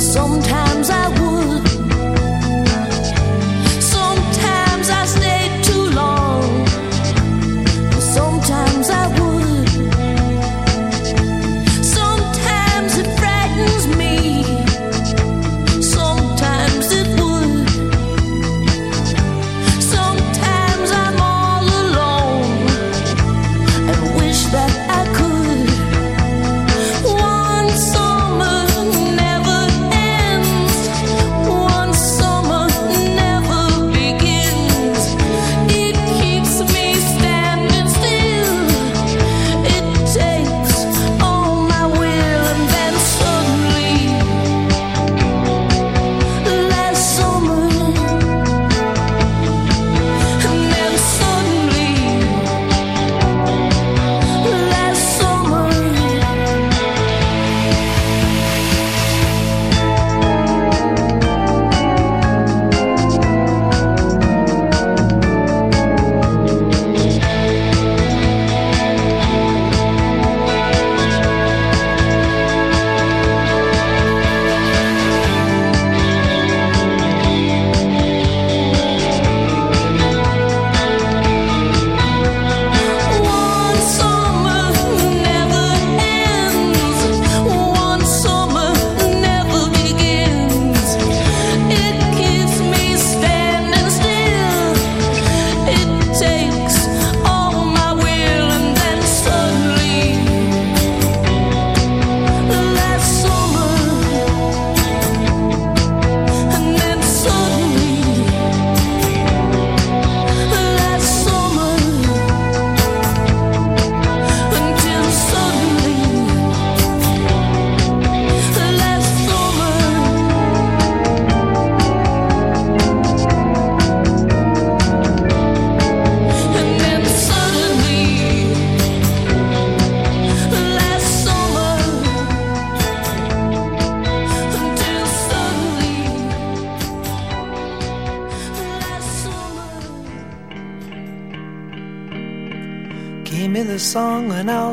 sometimes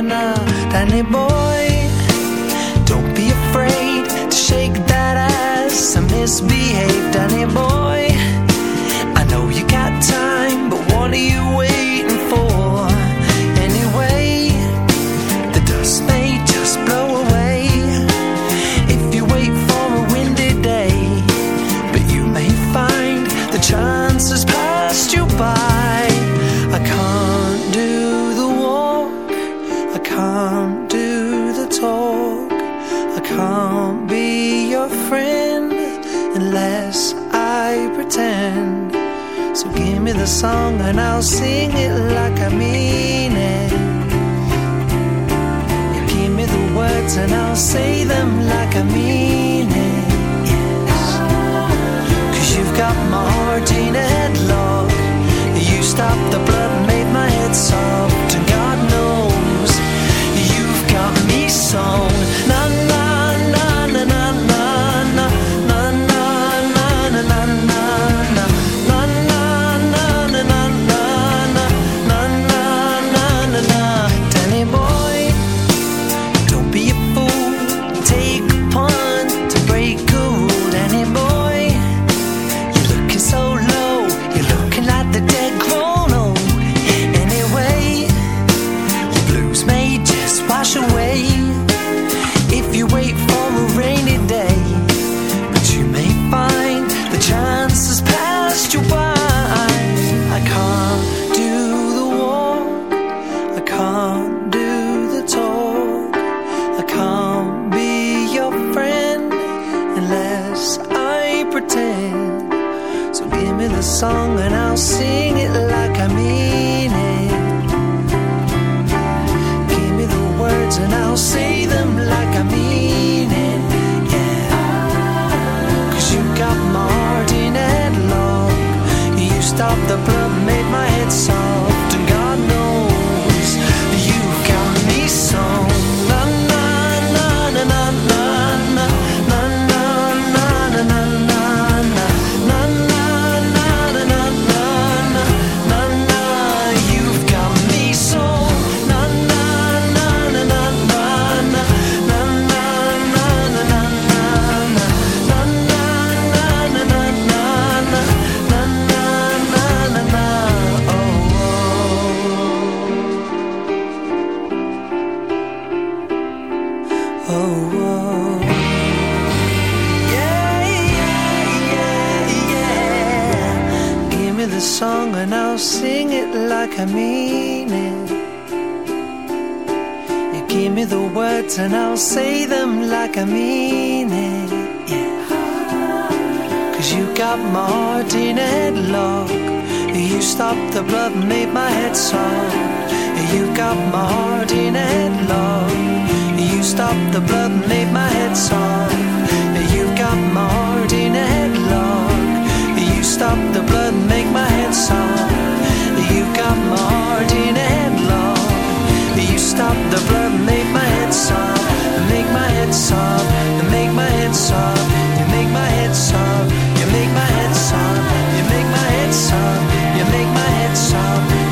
na Danny boy Don't be afraid to shake that ass and misbehave, Danny boy. Song and I'll sing it like I mean it. You give me the words and I'll say them like I mean it. Cause you've got my heart in a and I'll say them like I mean it. Yeah. Cause you got my heart in a headlock. You stopped the blood and made my head soft. You got my heart in a headlock. You stopped the blood and made my head soft. You got my heart in a headlock. You stopped the blood and make my head soft. You stopped the blood made my head soft make my head sob, make my head sob, you make my head sob, you make my head sob, you make my head sob, you make my head sob,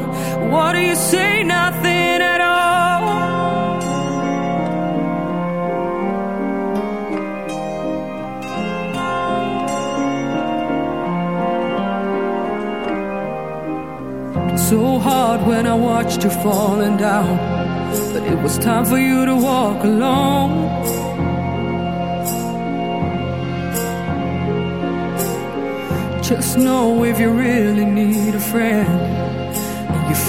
What do you say? Nothing at all. It's so hard when I watched you falling down, but it was time for you to walk alone. Just know if you really need a friend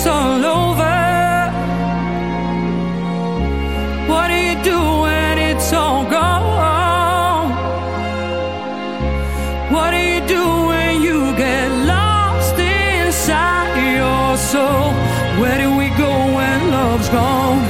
it's all over? What do you do when it's all gone? What do you do when you get lost inside your soul? Where do we go when love's gone?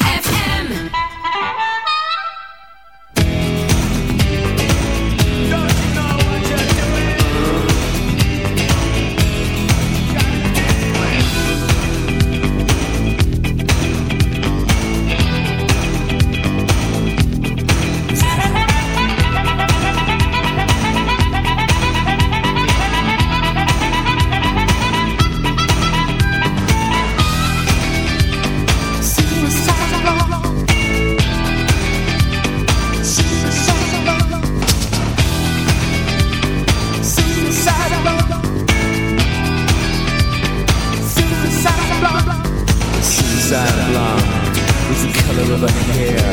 Suicide blonde was the color of her hair,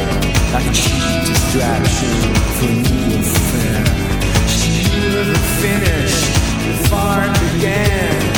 like a cheap distraction for new and fair. She knew the finish, the it began.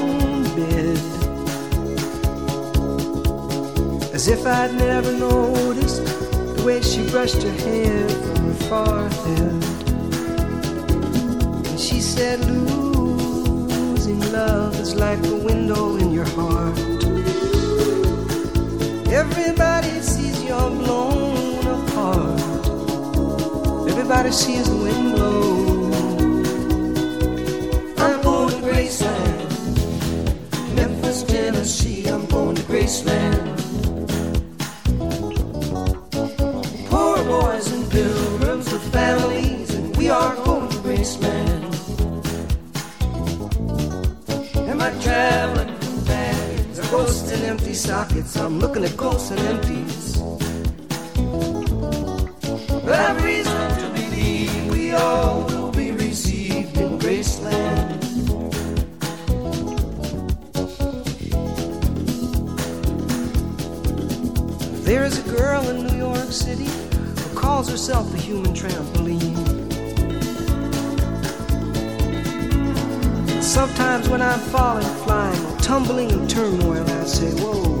As if I'd never noticed the way she brushed her hair from her forehead. And she said, Losing love is like a window in your heart. Everybody sees you're blown apart. Everybody sees the wind blow. I'm going to Graceland, Memphis, Tennessee. I'm going to Graceland. Looking at ghosts and empties. I've reason to believe we all will be received in Graceland. There is a girl in New York City who calls herself the human trampoline. Sometimes when I'm falling, flying, or tumbling in turmoil, I say, Whoa,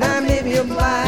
And I may be obliged to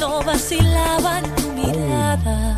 no vacilaba en tu oh. mirada.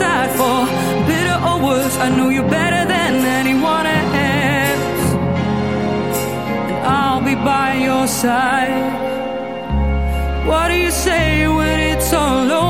The for bitter or worse. I know you better than anyone else. And I'll be by your side. What do you say when it's all over?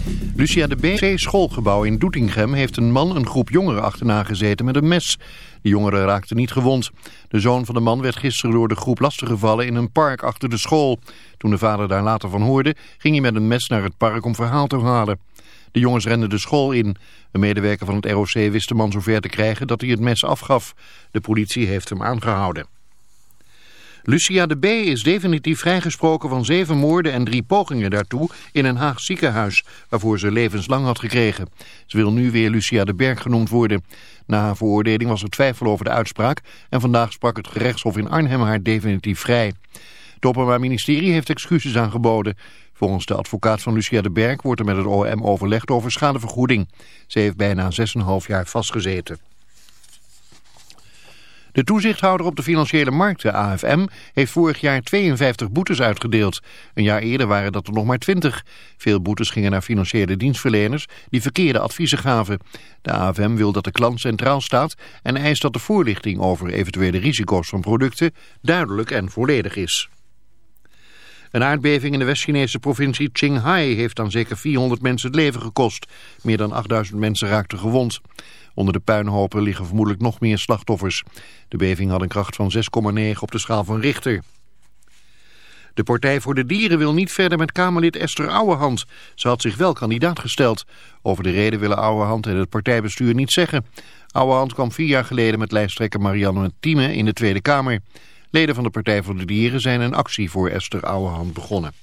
Lucia de B. schoolgebouw in Doetinchem heeft een man een groep jongeren achterna gezeten met een mes. De jongeren raakten niet gewond. De zoon van de man werd gisteren door de groep lastiggevallen in een park achter de school. Toen de vader daar later van hoorde, ging hij met een mes naar het park om verhaal te halen. De jongens renden de school in. Een medewerker van het ROC wist de man zover te krijgen dat hij het mes afgaf. De politie heeft hem aangehouden. Lucia de B. is definitief vrijgesproken van zeven moorden en drie pogingen daartoe in een Haag ziekenhuis, waarvoor ze levenslang had gekregen. Ze wil nu weer Lucia de Berg genoemd worden. Na haar veroordeling was er twijfel over de uitspraak en vandaag sprak het gerechtshof in Arnhem haar definitief vrij. Het Openbaar Ministerie heeft excuses aangeboden. Volgens de advocaat van Lucia de Berg wordt er met het OM overlegd over schadevergoeding. Ze heeft bijna 6,5 jaar vastgezeten. De toezichthouder op de financiële markten, AFM, heeft vorig jaar 52 boetes uitgedeeld. Een jaar eerder waren dat er nog maar 20. Veel boetes gingen naar financiële dienstverleners die verkeerde adviezen gaven. De AFM wil dat de klant centraal staat en eist dat de voorlichting over eventuele risico's van producten duidelijk en volledig is. Een aardbeving in de West-Chinese provincie Qinghai heeft aan zeker 400 mensen het leven gekost. Meer dan 8000 mensen raakten gewond. Onder de puinhopen liggen vermoedelijk nog meer slachtoffers. De beving had een kracht van 6,9 op de schaal van Richter. De Partij voor de Dieren wil niet verder met Kamerlid Esther Ouwehand. Ze had zich wel kandidaat gesteld. Over de reden willen Ouwehand en het partijbestuur niet zeggen. Ouwehand kwam vier jaar geleden met lijsttrekker Marianne Thieme in de Tweede Kamer. Leden van de Partij voor de Dieren zijn een actie voor Esther Ouwehand begonnen.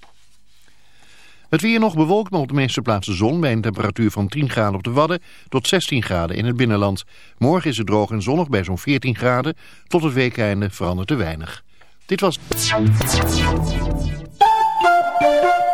Het weer nog bewolkt, maar op de meeste plaatsen zon bij een temperatuur van 10 graden op de Wadden tot 16 graden in het binnenland. Morgen is het droog en zonnig bij zo'n 14 graden. Tot het weekeinde verandert te weinig. Dit was...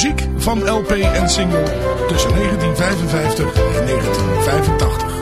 Muziek van LP en single tussen 1955 en 1985.